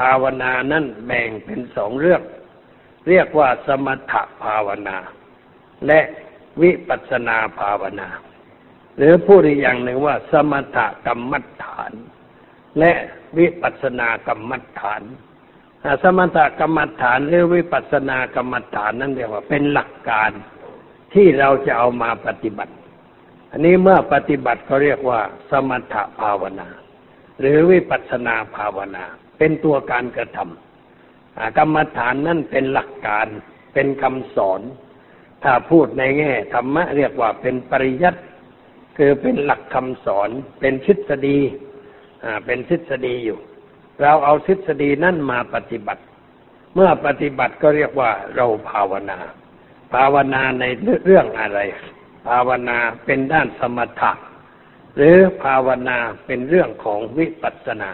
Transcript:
ภาวนานั่นแบ่งเป็นสองเรื่อง เรียกว่าสมถภาวนา และวิปัสนาภาวนา หรือพูดอีกอย่างหนึ่งว่า สมถกรรมฐาน และวิปัสนากรรมฐาน สมถกรรมฐานหรือวิปัสสนากรรมฐานนั่นเรียกว่าเป็นหลักการที่เราจะเอามาปฏิบัติ อันนี้เมื่อปฏิบัติก็เรียกว่า สมถภาวนา หรือวิปัสสนาภาวนา เป็นตัวการกระทำกรรมฐานนั่นเป็นหลักการเป็นคำสอน ถ้าพูดในแง่ธรรมะเรียกว่าเป็นปริยัติคือเป็นหลักคำสอน เป็นทฤษฎีเป็นทฤษฎีอยู่ เราเอาทฤษฎีนั่นมาปฏิบัติ เมื่อปฏิบัติก็เรียกว่าเราภาวนา ภาวนาในเรื่องอะไร ภาวนาเป็นด้านสมถะ หรือภาวนาเป็นเรื่องของวิปัสสนา